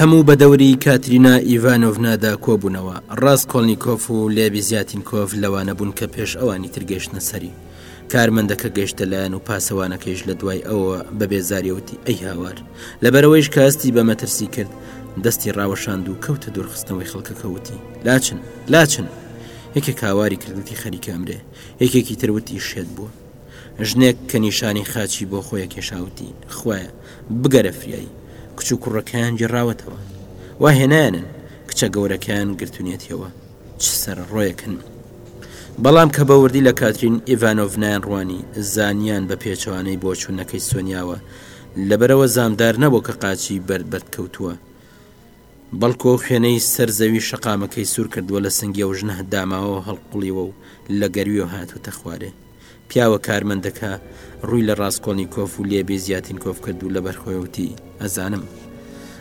هەموو بە دەوری کاترینا ئیڤانۆڤنادا کۆبوونەوە ڕاست کۆلنییکۆف و لێبی زیاتین کۆف لەوانە بوون کە پێش ئەوانی ترگەشتە سەری کارمەندەکە گەشتە لایەن و پاسەوانەکەیش لە دوای ئەوە بە بێزاریەوتی ئەی هاوار لەبەرەوەیش کاستی بە مەترسی کرد دەستی ڕاوەشاند و کەوتە دوورخستنەوەی خەڵکەکەوتی لاچن لاچن یەکێک هاواری کردوتی خەریکە ئەمرێ یەکێکی تر وتی شێت بووە. ژنێک کە نیشانی خاچی بۆ خۆیە کێشا وتی، خوایە، بگەرە فریای، کچ و کوڕەکەیان گێڕاوەتەوە. وا هێنایانن، کچە گەورەکەیان گرتوونیەتیەوە. چ سەرەڕۆیەکن! بەڵام کە بە وردی لە کاترین ئیڤانۆڤنایان ڕوانی، زانیان بە پێچەوانەی بۆچوونەکەی سۆنیاوە، لەبەرەوە زامدار نەبووە کە قاچی بەرد بەرد کەوتووە. بەڵکو ئەو خوێنەی سەر زەوی شەقامەکەی سوور کردووە لە سنگی ئەو ژنە داماوەوە هەڵقوڵیوە و لە گەرویەوە هاتووەتە خوارێ. پیاوە کارمەندەکە ڕووی لە ڕاسکۆڵنیکۆف و لێبی زیاتینکۆف کرد و لەبەر خۆی وتی، ئەزانم.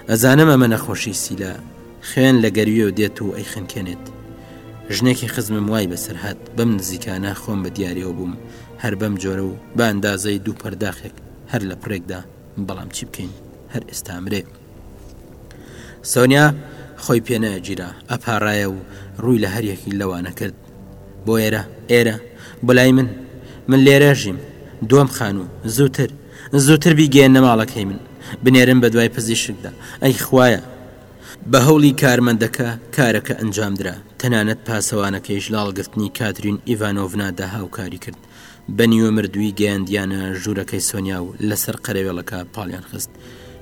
ئەزانم ئەمە نەخۆشی سیلا. خوێن لە گەرویەوە دێت و ئەیخنکێنێت. ژنێکی خزمم وای بەسەر هات، بەم نزیکانە خۆم بە دیاریەوە بووم هەر بەم جۆرە و بە ئەندازەی دوو پەرداخێک هەر لە پڕێکدا، بەڵام چی بکەین هەر ئێستا ئەمرێ. سۆنیا خۆی پێ نەگیرا ئەپارایە و ڕووی لە هەریەکی لەوانە کرد بۆ ئێرە ئێرە بەلای من من لێرەژیم دوم خانوو زووتر زووتر بیگەێن نەماڵەکەی من بنێرن بە دوای پزیشکدا ئەی خوایە بە هەوڵی کارمەندەکە کارەکە ئەنجامدرا تەنانەت پاسەوانەکەیش لاڵگرتنی کاترین ئیڤانۆڤنادا هاوکاری کرد بە نیوە مردووی گەیاندیانە ژوورەکەی سۆنیا و لەسەر قەرەوێڵەکە پاڵیان خست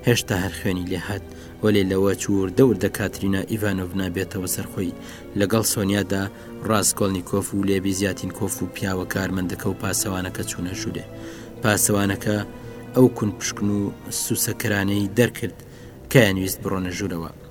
هێشتا هەر خوێنی لێهات وەلێ لەوە چوور دەور دە کاترینا ئیڤانۆڤنا بێتەوە سەرخۆی لەگەڵ سۆنیادا ڕاستکۆلنییکۆف و لێبی زیاتین کۆف و پیاوە کارمەندەکە و پاسەوانەکە چوونە ژوورێ پاسەوانەکە ئەو کون پشکن و سوسەکەرانەی دەرکرد کەیانویست بڕۆنە ژوورەوە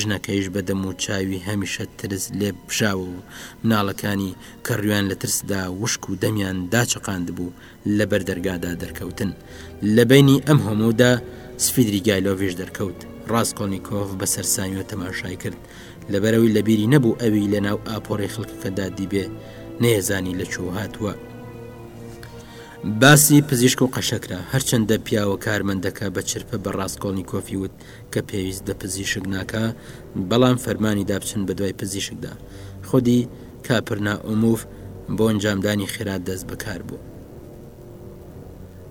ژنەکەیش بە دەموچاوی هەمیشە ترس لێپبژاوە و مناڵەکانی کە ڕویان لە ترسدا وشک و دەمیان داچەقاندبوو لە بەر دەرگادا دەرکەوتن. لە بەینی ئەم هەموودا سفیدریگایلۆڤیش دەرکەوت. ڕاسکۆلنیکۆف بە سەرسامیەوە تەماشای کرد، لەبەرئەوەی لە بیری نەبوو ئەوی لە ناو ئاپۆرەی خەڵکەکەدا دیبێ، نەیەزانی لە کوێوە هاتووە. باسی پزیشک و قەشەکرا، هەرچەندە پیاوە کارمەندەکە بە چرپە بە ڕاسکۆلنیکۆفی وت، کە پێویست بە پزیشک ناکا بەڵام فەرمانی دا بچن بە دوای پزیشکدا خودی کاپرنا ئۆموف بۆ ئەنجامدانی خێرات دەست بەکار بوو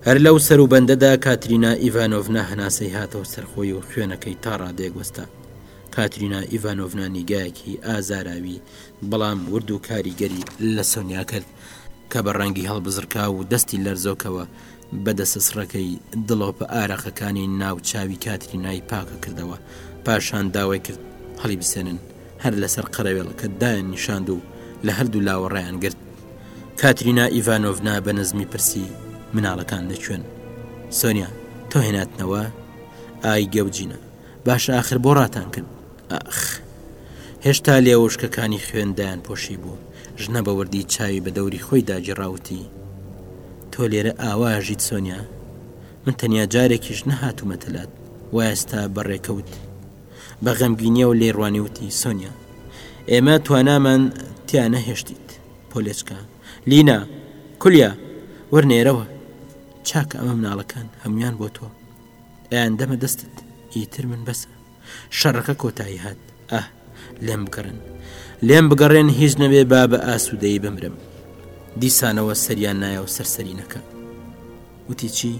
هەر لەو سەر و بەندەدا کاترینا ئیڤانۆڤنا هەناسەی هاتەوە سەرخۆی و خوێنەکەی تا ڕادێک وەستا کاترینا ئیڤانۆڤنا نیگایەکی ئازاراوی بەڵام ورد و کاریگەری لە سۆنیا کرد کە بە ڕەنگی هەڵبزڕکاو و دەستی لەرزۆکەوە بە دەسەسڕەکەی دڵۆپە ئارەقەکانی ناو چاوی کاترینای پاکەکردەوە، پاشان داوای کرد هەڵیبسێنن، هەر لەسەر قەرەوێڵەکە دایاننیشاند و لە هەردوو لاوە ڕایانگرت. کاترینا ئیڤانۆڤنا بە نزمی پرسی، مناڵەکان لە کوێن؟ سۆنیا، تۆ هێناتنەوە؟ ئای گەوجینە، باشە ئاخر بۆ ڕاتانکرد؟ ئاخ! هێشتا لێوشکەکانی خوێن دایانپۆشی بوو. ژنە بە وردی چاوی بە دەوری خۆی داگیڕا وتی، تۆ لێرە ئاوا ئەژیت سۆنیا؟ من تەنیا جارێکیش نەهاتوومەتە لات، وایە ستا بە ڕێکەوت. بە غەمگینیەوە لێی ڕوانی وتی، سۆنیا، ئێمە توانامان تیا نەهێشتیت. پۆلێچکە، لینا، کولیا، وەر نێرەوە. چاکە ئەمە مناڵەکان هەموان بۆ تۆ. ئەیان دەمە دەستت، ئیتر من بەسە. شەڕەکە کۆتایی هات ئەه لێم بگەڕێن لێم بگەڕێن هیچ نەبێ با بە ئاسوودەی بمرم دیسانەوە سەریان نایە و سەرسەری نەکە وتی چی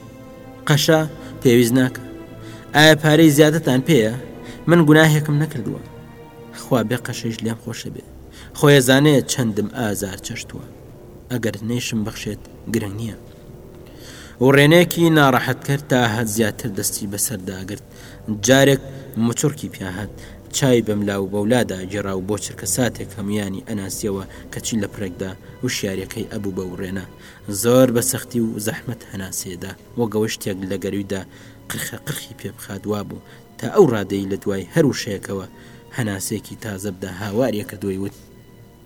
قەشە پێویست ناکە ئایا پارەی زیادەتان پێەیە من گوناهێکم نەکردووە خوا بێ قەشەیش لێم خۆشە بێ خۆیە زانێت چەندم ئازار چەشتووە ئەگەر نەیشم بەخشێت گرنگ نییە و ڕێنێکی ناڕەحەتکرد تا هەر زیاتر دەستی بەسەرداگرت جارێک مچڕکی پیا هات چاوی بەملا و بەولادا گێڕا و بۆ چرکە ساتێک هەمویانی ئەناسیەوە کەچی لە پرێکدا وشیارەکەی ئەبوو بە وڕێنە زۆر بە سەختی و زەحمەت هەناسێدا وەک ئەوەی شتێک لە گەرویدا قرخە قرخی پێ بخات وابوو تا ئەو ڕادەی لە دوای هەر وشەیەکەوە هەناسێکی تازە بدا هاوارێکە دۆی وت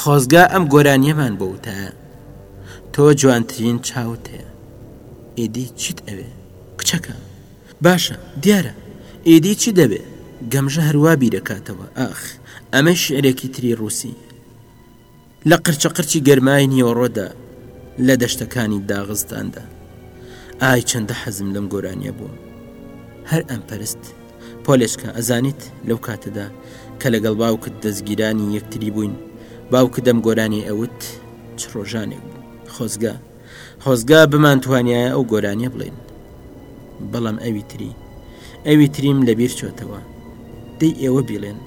خۆزگا ئەم گۆرانیەمان بۆ وتایە تۆ جوانترین چاوت هەیە ئیدی چیت ئەوێ کچەکان باشە دیارە ئیدی چی دەبێ گەمژە هەروا بیرەکاتەوە ئاخ ئەمە شعرێکی تری ڕووسی لە قرچە قرچی گەرمای نیۆڕۆدا لە دەشتەکانی داغستاندا ئای چەندە حەزم لەم گۆرانیە بووە هەر ئەم پەرست پۆلێچکە، ئەزانیت لەو کاتەدا کە لەگەڵ باوکت دەزگیرانی یەکتری بووین، باوکدەم گۆرانی ئەوت، چ ڕۆژانێک بوو. خۆزگە، خۆزگە بمانتوانیایە ئەو گۆرانیە بڵێین. بەڵام ئەوی تری، ئەوی تریم لەبیر چۆتەوە. دەی ئێوە بیڵێن.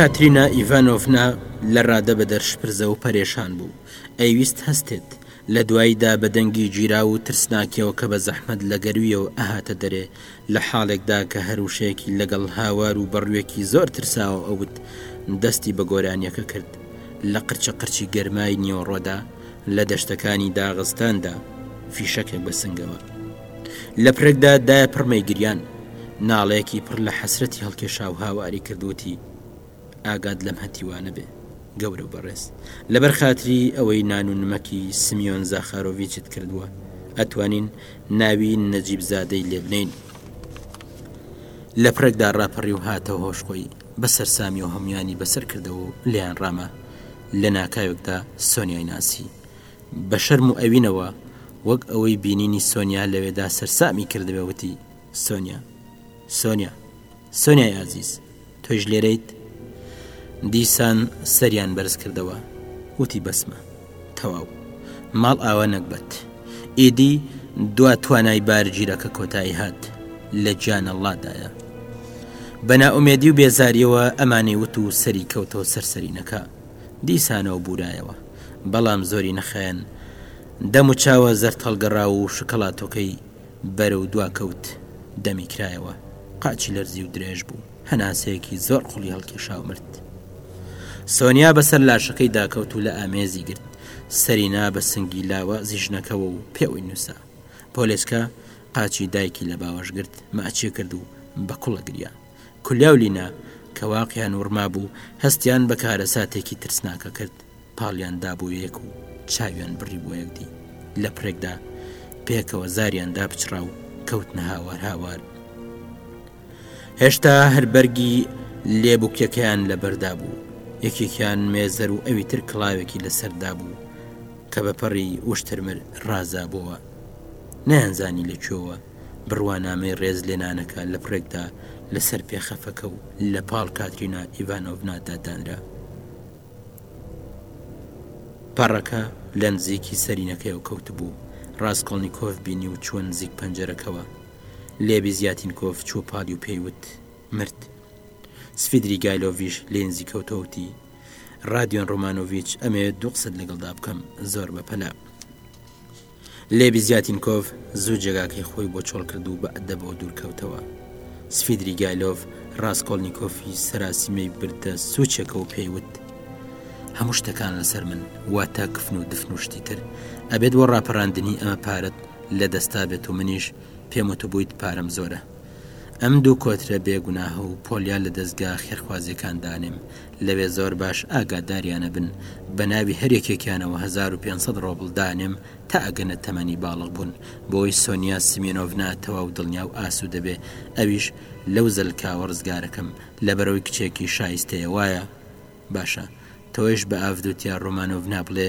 کاترینا ئیڤانۆڤنا لە ڕادە بەدەر شپرزە و پەرێشان بوو ئەیویست هەستێت لە دواییدا بە دەنگی گیراو و ترسناکیەوە کە بە زەحمەت لە گەروویەوە ئەهاتە دەرێ، لە حاڵێکدا کە هەر وشەیەکی لەگەڵ هاوار و بە ڕووێکی زۆر ترساوە ئەوت، دەستی بە گۆرانیەکە کرد، لە قرچە قرچی گەرمای نیوەڕۆدا، لە دەشتەکانی داغستاندا، فیشەکێک بە سنگەوە. لە پرەکدا دایە پڕمەی گریان، ناڵەیەکی پڕ لە حەسرەتی هەڵکێشا و هاواری کرد وتی. ئاگات لەم هەتیوانە بێ گەورە و بەڕێز لەبەر خاتری ئەوەی نان و نمەکی سمیۆن زاخارۆڤچت کردووە ئەتوانین ناوی نەجیب زادەی لێبنین لە پرێکدا ڕاپەڕی و هاتە هۆش خۆی بەسەر سامی و هەمویانی بەسەر کردەوە و لیان ڕامە لە ناکاوێکدا سۆنیای ناسی بە شەرم و ئەوینەوە وەک ئەوەی بینینی سۆنیا لەوێدا سەرسامی کردەوەتی سۆنیا سۆنیا سۆنیای ئازیز تۆیش لێرەیت؟ دیسان سەریان بەرز کردەوە وتی بەسمە تەواو ماڵ ئاوا نەگبەت ئیدی دوا توانای بارگیرەکە کۆتایی هات لە گیانەڵادایە بەناومێدی و بێزاریەوە ئەمانی وت و سەری کەوتەوە سەرسەرینەکە دیسانەوە بورایەوە بەڵام زۆری نەخەن دەم و چاوە زەرتەڵگەڕا و شکەڵاتۆکەی بەرەو دوا کەوت، دەمی کرایەوە، قاچی لەرزی و درێژ بوو، هەناسەیەکی زۆر قوڵی هەڵکێشا و مرد. سۆنیا بەسەر لاشەکەی داکەوت و لە ئامێزی گرت، سەری نا بە سنگی لاوە زیژنەکەوە و پێوەی نووسا. پۆلێسکە قاچی دایکی لە باوەش گرت، ماچی کرد و بە کوڵە گریا. کولیا و لینا کە واقیان وڕمابوو، هەستیان بە کارەساتێکی ترسناکە کرد. پاڵیان دا بۆ یەک و چاویان بڕی بۆ یەکدی لە پرێکدا پێکەوە زاریان داپچڕا و کەوتنە هاوار هاوار هێشتا هەر بەرگی لێبووکیەکەیان لەبەردا بوو یەکێکیان مێزەر و ئەوی تر کڵاوێکی لەسەردا بوو کە بەپەڕی وشترمر ڕازابەوە نیانزانی لە کوێوە بڕوانامەی ڕێز لێنانەکە لە پڕێکدا لەسەر پێخەفەکە و لە پاڵ کاترینا ئیڤانۆڤنادا دانرا پەڕەکە لە نزیکی سەرینەکەیەوە کەوتبوو، ڕاسکۆڵنیکۆف بینی و چووە نزیک پەنجەرەکەوە. لێڤی زیاتینکۆف چووە پاڵی و پێی وت، مرد. سڤیدریگایلۆڤیش لێی نزیک کەوتەوە و وتی، ڕادیۆن ڕۆمانۆڤیچ، ئەمەوێت دوو قسەت لەگەڵدا بکەم، زۆر بەپەلە. لێڤی زیاتینکۆڤ زوو جێگاکەی خۆی بۆ چۆڵ کرد و بە ئەدەبەوە دوورکەوتەوە. سفیدریگایلۆڤ ڕاستکۆڵنیکۆفی سەراسیمەی بردە سوچێکە و پێی وت، هەموو شتەکان لەسەر من، واتە کفن و دفن و شتی تر، ئەبێت بۆ ڕاپەراندنی ئەمە پارەت لە دەستا بێت و منیش پێم وتبوویت پارەم زۆرە. ئەم دوو کۆترە بێ گوناهە و پۆلیا لە دەزگا خێرخوازییەکان دانێم، لەوێ زۆر باش ئاگاداریانە بن بە ناوی هەر یەکێکیانەوە هەزار و پێنج سەد ڕۆبڵ دانێم تا ئەگەنە تەمەنی باڵغ بوون بۆی سۆنیا سیمێنۆڤنا تەواو دڵنیا و ئاسوودە بێ ئەویش لەو زەلکاوە ڕزگارەکەم لەبەرەوەی کچێکی شایستەیە وایە؟ باشە تۆیش بە ئاڤدوتیا ڕۆمانۆڤنا بڵێ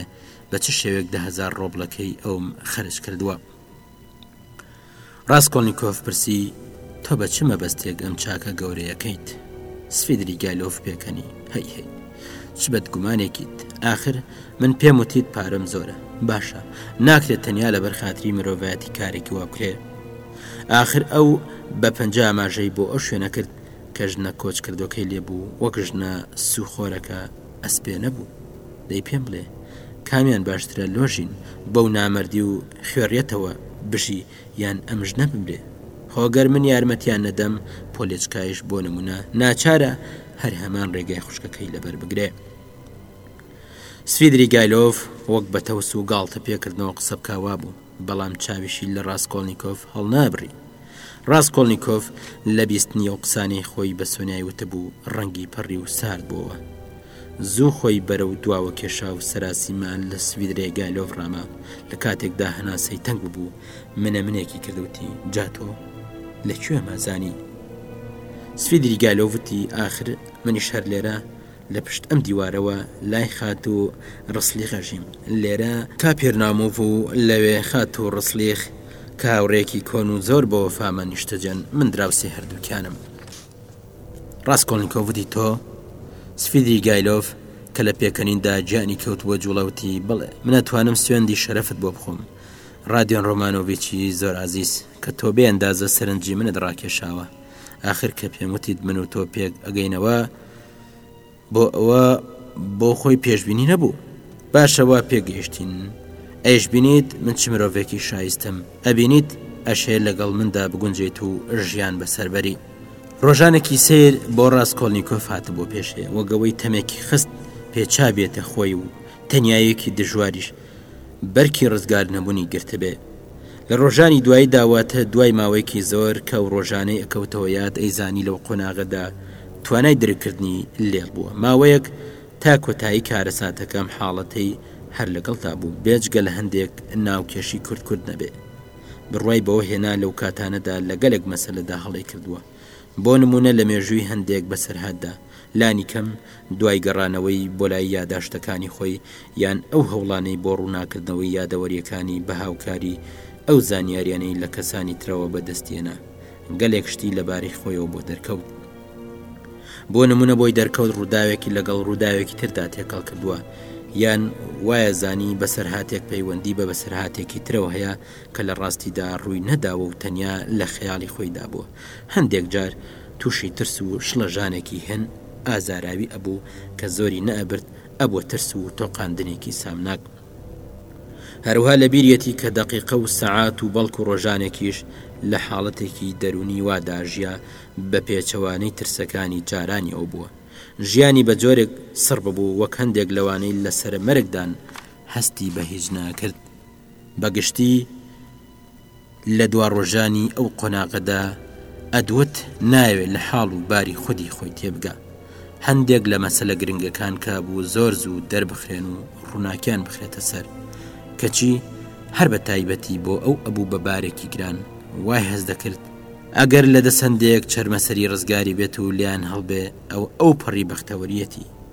بە چ شێوەیەک دە هەزار ڕۆبڵەکەی ئەوم خەرج کردووە. ڕاسکۆڵنیکۆف پرسی، تۆ بە چ مەبەستێک ئەم چاکە گەورەیەکەیت؟ سفیدریگایلۆف پێکەنی، هەی هەی، چ بەدگومانێکیت، ئاخر من پێم وتیت پارەم زۆرە، باشە، ناکرێت تەنیا لەبەر خاتری مرۆڤایەتی کارێکی وا بکرێ؟ ئاخر ئەو بە پەنجا ئاماژەی بۆ ئەو شوێنە کرد کە ژنە کۆچکردووەکەی لێ بوو، وەک ژنە سووخۆرەکە، ئەسپێ نەبوو دەی پێم بڵێ کامیان باشترە لۆژین بەو نامەردی و خوێڕیەتەوە بژی یان ئەم ژنە بمرێ هۆگەر من یارمەتیان نەدەم پۆلێچکایش بۆ نمونە ناچارە هەر هەمان ڕێگای خوشکەکەی لەبەر بگرێ سفیدری گایلۆڤ وەک بەتەوس و گاڵتە پێکردنەوە قسە بکوا بوو بەڵام چاویشی لە ڕاسکۆڵنیکۆف هەڵنابڕی. ڕاسکۆڵنیکۆف لە بیستنی ئەو قسانەی خۆی بە سۆنیای وتبوو ڕەنگی پەڕی و سارد بووەوە. زوو خۆی بەرەو دواوە کێشا و سەراسیما لە سڤیدرێگایلۆڤ ڕاما، لە کاتێکدا هەناسەی تەنگ ببوو، منە منێکی کرد وتی، جا تۆ لە کوێمە زانی؟ سڤیدریگایلۆڤ وتی، ئاخر منیش هەر لێرە، لە پشت ئەم دیوارەوە لای خاتوو ڕسلیخەژیم، لێرە تا پیرناموف و لەوێ خاتوو ڕسلیخ، کە هاوڕێیەکی کۆن و زۆر بە وەفامە نیشتەجێن، من دراوسێ هەردووکیانم. ڕاسکۆڵنیکۆف وتی تۆ؟ سفیدریگایلۆف کە لە پێکەنیندا گیانی کەوتبووە جووڵە وتی بەڵێ، من ئەتوانم سوێندی شەرەفت بۆ بخۆم، ڕادیۆن ڕۆمانۆڤیچی زۆر ئازیز، کە تۆ بێ ئەندازە سەرنجی منت ڕاکێشاوە، ئاخر کە پێم وتیت من و تۆ پێک ئەگەینەوە، بۆ ئەوە بۆ خۆی پێشببینی نەبوو باشە وا پێگەیشتین ئەیش بینیت من چ مرۆڤێکی شایستم ئەبینیت ئەشێ لەگەڵ مندا بگونجێت و ژیان بەسەربەری ڕۆژانێکی سیر بۆ ڕاستکۆلنییکۆف هات بۆ پێشێ وەگەوەی تەمێکی خست پێچا بێتە خۆی و تەنایەکی دژواریش بەرکی ڕزگار نەبونی گرتبێ لە ڕۆژانی دوایی دا واتە دوای ماوەیەکی زۆر کە ئەو ڕۆژانەی ئەکەوتەوە یاد ئەیزانی لەو قۆناغە دا توانای درک کردنی لێڵ بووە ماوەیەک تا کۆتایی کارەساتەکە ئەم حاڵەتەی هەر لەگەڵ دا بوو بێجگە لە هەندێک ناو کێشی کورد کورد نەبێ بڕوای بەوە هێنا لەو کاتانە دا لە گەلێک مەسەلە دا هەڵەی کردووە بۆ نمونە لە مێژووی هەندێک بەسەرهات دا لانیکەم دوای گەڕانەوەی بۆ لای یاداشتەکانی خۆی یان ئەو هەوڵانەی بۆ ڕووناکردنەوەی یادەوەرییەکانی بە هاوکاریی ئەو زانیاریانەی لە کەسانی ترەوە بەدەستیهێنا گەلێک شتی لەبارەی خۆیەوە بۆ دەرکەوت بۆ نمونە بۆی دەرکەوت ڕووداوێکی لەگەڵ ڕووداوێکی تردا تێکەڵ کردووە یان وایە زانی بەسەرهاتێک پەیوەندی بە بەسەرهاتێکی ترەوە هەیە کە لە ڕاستیدا ڕووی نەداوە و تەنیا لە خەیاڵی خۆیدا بووە هەندێک جار توشی ترس و شڵەژانێکی هێن ئازاراوی ئەبوو کە زۆری نەئەبرد ئەبوە ترس و تۆقاندنێکی سامناک هەروها لەبیریەتی کە دەقیقە و سەعات و بەڵکو ڕۆژانێکیش لە حاڵەتێکی دەرونی وادا ژیا بە پێچەوانەی ترسەکانی جارانی ئەو بووە ژیانی بە جۆرێک سڕ ببوو وەک هەندێک لەوانەی لە سەرە مەرگدان هەستی بە هیچ ناکرد. بە گشتی لە دواڕۆژانی ئەو قۆناغەدا ئەدوەرد نایەوێت لە حاڵ و باری خودی خۆی تێبگا، هەندێک لە مەسەلە گرنگەکان کابوو زۆر زوو دەربخرێن و ڕووناکیان بخرێتە سەر، کەچی هەر بە تایبەتی بۆ ئەو ئەبوو بە بارێکی گران، وای هەست دەکرد، ئەگەر لە دەست هەندێک چەرمەسەری ڕزگاری بێت و لێیان هەڵبێ ئەوە ئەوپەڕی بەختەوەرییەتی.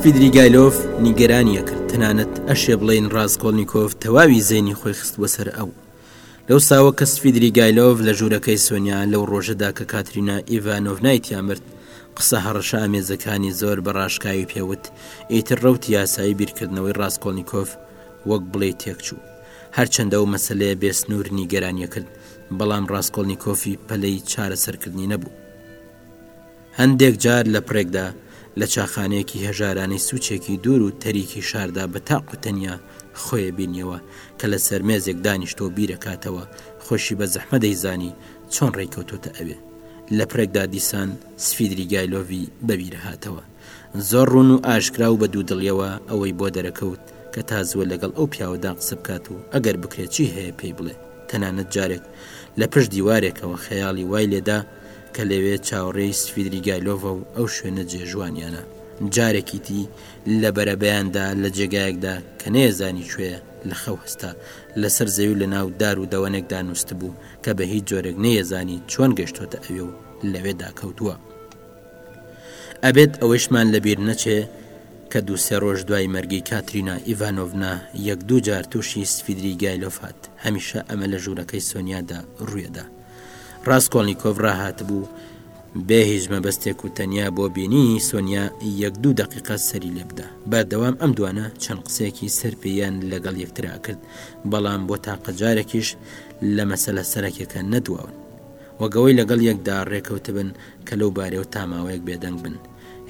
سپیدریگایلۆف نیگەرانیە کرد تەنانەت ئەشێ بڵین ڕاستکۆلنییکۆف تەواوی زەینی خۆی خست بۆ سەر ئەو لەو ساوە کە سڤیدریگایلۆڤ لە ژوورەکەی سۆنیا لەو ڕۆژەدا کە کاترینا ئیڤانۆڤنای تیا مرد، قسە هەڕەشە ئامێزەکانی زۆر بە ڕاشکاوی پێ وت، ئیتر ڕەوتی یاسایی بیرکردنەوەی ڕاسکۆڵنیکۆف وەک بڵێی تێک چوو. هەرچەندە ئەو مەسەلەیە بێ سنوور نیگەرانییەکرد، بەڵام ڕاسکۆڵنیکۆفی پەلەی چارەسەرکردنی نەبوو. هەندێک جار لە پڕێکدا لە چاخانەیەکی هەژارانەی سوچێکی دوور و تەریکی شاردا بە تاق و تەنیا خۆی ئەبینیەوە کە لە سەر مێزێک دانیشتوە و بیرەکاتەوە، خۆشی بە زەحمە دەیزانی چۆن ڕێی کەوتۆتە ئەوێ. لە پڕێکدا دیسان سفیدریگایلۆڤی بە بیرە هاتەوە. زۆر ڕوون و ئاشکرا و بە دوو دڵیەوە ئەوەی بۆ دەرەکەوت کە تا زووە لەگەڵ ئەو پیاوەدا قسە بکات و ئەگەر بکرێ چی هەیە پێی بڵێ. تەنانەت جارێک لە پشت دیوارێکەوە خەیاڵی وای لێدا کە لەوێ چاوەڕێی سڤیدریگایلۆڤە و ئەو شوێنە جێژوانیانە جارێکیدی لە بەرەبەیاندا لە جێگایەکدا کە نەیەزانی کوێیە لە خەو هەستا لەسەر زەوی و لە ناو دار و دەوەنێکدا نوستبوو کە بە هیچ جۆرێک نەیەزانی چۆن گەشتۆتە ئەوێ و لەوێدا کەوتووە ئەبێت ئەوەیشمان لەبیر نەچێ کە دوو سێ ڕۆژ دوای مەرگی کاترینا ئیڤانۆڤنا یەک دوو جار تووشی سفیدری گایلۆفات هەمیشە ئەمە لە ژوورەکەی سۆنیادا ڕوویەدا ڕاستکۆلنییکۆڤ ڕاهاتبوو بێ هیچ مەبەستێک و تەنیا بۆ بینینی سۆنیا یەک دوو دقیقە سەری لێ بدا بەردەوام ئەم دوانە چەند قسێکی سەر پێیان لەگەڵ یەکترا کرد بەڵام بۆ تاقە جارێکیش لە مەسەلە سەرەکیەکە نەدواون وەگەوەی لەگەڵ یەکدا ڕێکەوتبن کە لەو بارێ و تاماوەیەک بێدەنگ بن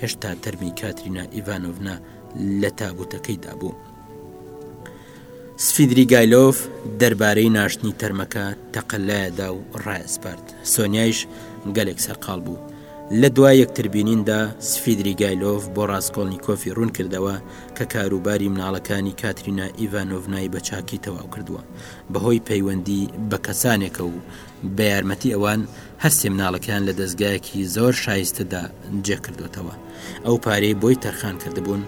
هێشتا تەرمی کاترینا ئیڤانۆڤنا لە تابوتەکەیدا بوو. سفیدریگایلۆف دەربارەی ناشتنی تەرمەکە تەقەلایەدا و ڕایسپارد، سۆنیایش گەلێک سەرقاڵ بوو. لە دوا یەکتربینیندا سفیدریگایلۆف بۆ ڕاسکۆڵنیکۆفی ڕوون کردەوە کە کاروباری مناڵەکانی کاترینا ئیڤانۆڤنای بە چاکی تەواو کردووە، بەهۆی پەیوەندی بە کەسانێکە و بە یارمەتی ئەوان هەر سێ مناڵەکەیان لە دەزگایەکی زۆر شایستەدا جێکردوتەوە ئەو پارەی بۆی تەرخان کردبوون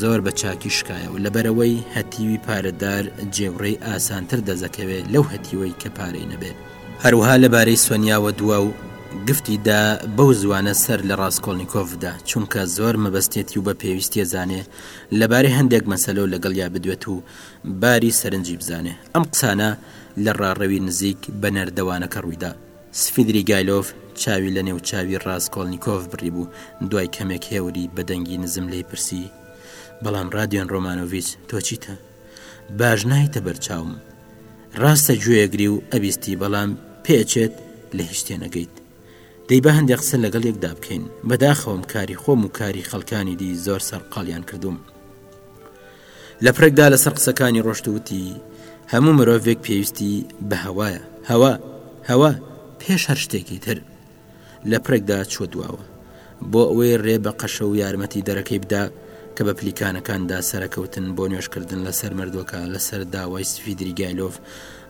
زۆر بە چاکی شکایە و لەبەرەوەی هەتیوی پارەدار جێوڕێی ئاسانتر دەزەکەوێ لەو هەتیوەی کە پارەی نەبێت هەروها لەبارەی سۆنیاوە دوا و گفتی دا بەو زوانە سەر لە ڕاسکۆڵنیکۆف دا چونکە زۆر مەبەستێتی و بە پێویستیەزانێ لەبارەی هەندێک مەسەلەو لەگەڵیا بدوێت و باری سەرنجی بزانێ. ئەم قسانە لە ڕاڕەوی نزیک بە نەردەوانەکە ڕوویدا. سفیدریگایلۆف چاوی لە نێو چاوی ڕاسکۆڵنیکۆف بڕیبوو، دوای کەمێک هێوری بە دەنگی نزم لێی پرسی، بەڵام ڕادیۆن ڕۆمانۆڤیچ تۆ چیتە؟ باش نایتە بەر چاوم. ڕاستە گوێگری و ئەبیستی بەڵام پێ ئەچێت لە هیچ تێ نەگەیت. دەی با هەندێ قسە لەگەڵ یەکدا بکەین. بەداخەوەم کاری خۆم و کاری خەڵکانی دی زۆر سەرقاڵیان کردووم. لە پرێکدا لەسەر قسەکانی ڕۆشت و وتی، هەموو مرۆڤێک پێویستی بە هەوایە، هەوا، هەوا، پێش هەر شتێکی تر. لە پرێکدا چووە دواوە، بۆ ئەوەی ڕێ بە قەشە و یارمەتی دەرەکەی بدا کە بە پلیکانەکاندا سەرەکەوتن بۆ نوێژکردن لەسەر مردووەکە لەسەر داوای سفیدریگایلۆڤ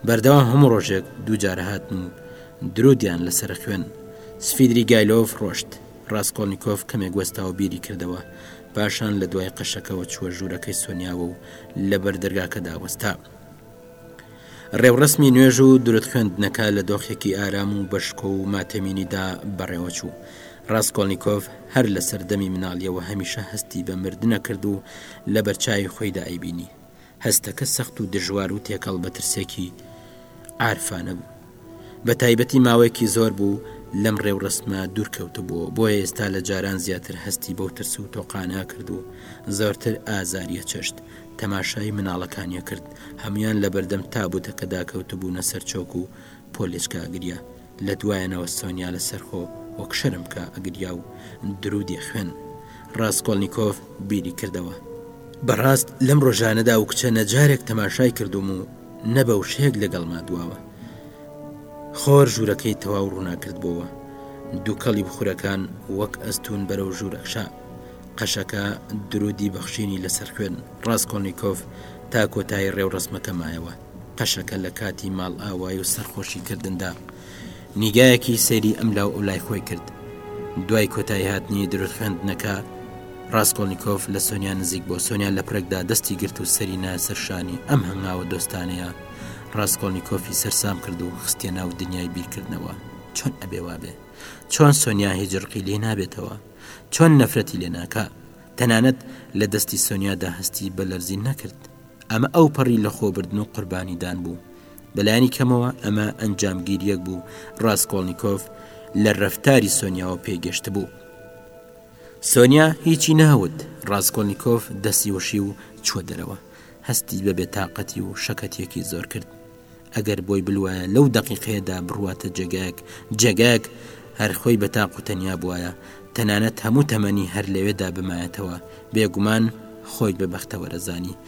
بەردەوام هەموو ڕۆژێک دوو جار هاتن و درودیان لەسەر خوێن سفیدریگایلۆڤ ڕۆشت. ڕاسکۆڵنیکۆف کەمێک وەستا و بیری کردەوە پاشان لە دوای قەشەکەوە چووە ژوورەکەی سۆنیاوە و لەبەر دەرگاکەدا وەستا. ڕێوڕسمی نوێژ و درت خوێندنەکە لە دۆخێکی ئارام و بەشکۆ و ماتەمینیدا بەڕێوە چوو. ڕاستکۆلنییکۆف هەر لە سەردەمی مناڵیەوە هەمیشە هەستی بە مردنە کرد و لە بەرچاوی خۆیدا ئەیبینی. هەستەکە سەخت و دژوار و تێکەڵ بە ترسێکی عارفانە بوو. بە تایبەتی ماوەیەکی زۆر بوو لەم ڕێوڕەسمە دوور کەوتبووە، بۆیە ئێستا لە جاران زیاتر هەستی بەو ترس و تۆقانە ئەکرد و زۆرتر ئازاری ئەچەشت. تەماشای مناڵەکانی ئەکرد، هەموویان لەبەردەم تابوتەکەدا کەوتبوونە سەر چۆک و پۆلێچکە ئەگریا لە دوایانەوە سۆنیا لە سەرخۆ وەک شەرم بکا ئەگریا و درودی خوێن ڕاستکۆلنییکۆف بیری کردەوە بەڕاست لەم ڕۆژانەدا و کچە نەجارێک تەماشای کردوم و نە بە وشەیەک لەگەڵ مادواوە خۆر ژوورەکەی تەواو ڕووناکرد بۆوە دووکەڵی بخورەکان وەک ئەستون بەرەو ژوور ئەخشا قەشەکە درودی بەخشینی لەسەر خوێن ڕاستکۆنییکۆف تا کۆتایی ڕێوڕسمەکە مایەوە قەشەکە لە کاتی ماڵئاوای و سەرخۆشی کردندا نیگایەکی سەیری ئەم لاو ئەو لای خۆی کرد دوای کۆتای هاتنی درود خوێندنەکە ڕاستکۆڵنییکۆف لە سۆنیا نزیک بۆ سۆنیا لە پرێکدا دەستی گرت و سەری نایە سەرشانی ئەم هەنگاوە دۆستانەیە ڕاستکۆڵنییکۆفی سەرسام کرد و خستە ناو دنیای بیرکردنەوە چۆن ئەبێ وابێ چۆن سۆنیا هیچ ڕقی لێ نابێتەوە چۆن نەفرەتی لێ ناکە تەنانەت لە دەستی سۆنیادا هەستی بە لەرزین نەکرد ئەمە ئەوپەڕی لەخۆبردن و قوربانیدان بوو. بە لایەنی کەمەوە ئەمە ئەنجامگیرییەک بوو ڕاسکۆڵنیکۆف لە ڕەفتاری سۆنیاوە پێی گەشتبوو. سۆنیا هیچی نەهەوت، ڕاسکۆڵنیکۆف دەستی وشی و چووە دەرەوە. هەستی بە بێتاقەتی و شەکەتییەکی زۆر کرد. ئەگەر بۆی بلوایە لەو دەقیقەیەدا بڕواتە جێگایەک جێگایەک هەر خۆی بە تاق و تەنیا بوایە تەنانەت هەموو تەمەنی هەر لەوێدا بمایەتەوە بێگومان خۆی بە بەختەوەرە زانی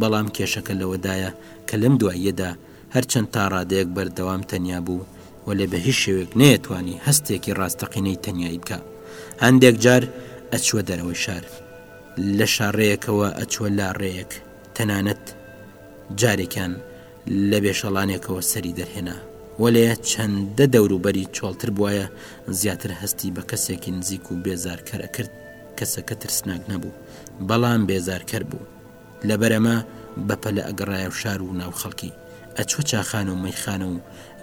بەڵام کێشەکە لەوەدایە کە لەم دواییەدا هەرچەند تا ڕادەیەک بەردەوام تەنیا بوو وەلێ بە هیچ شێوێک نەیەتوانی هەستێکی ڕاستەقینەی تەنیایی بکا هەندێک جار ئەچووە دەرەوەی شار لە شاڕێیەکەوە ئەچووە لا ڕێیەک تەنانەت جارێکیان لە بێشەڵانێکەوە سەری دەرهێنا وەلێ چەندە دەوروبەری چۆڵتر بواە زیاتر هەستی بە کەسێکی نزیک و بێزارکەرە کرد کەسەکە ترسناک نەبوو بەڵام بێزارکەر بوو لە بەرەمە بەپەلە ئەگەڕایە و شار و ناو خەڵکی ئەچوە چاخان و مەیخانە و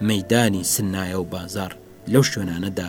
مەدانی سنایە و بازار لەو شوێنانەدا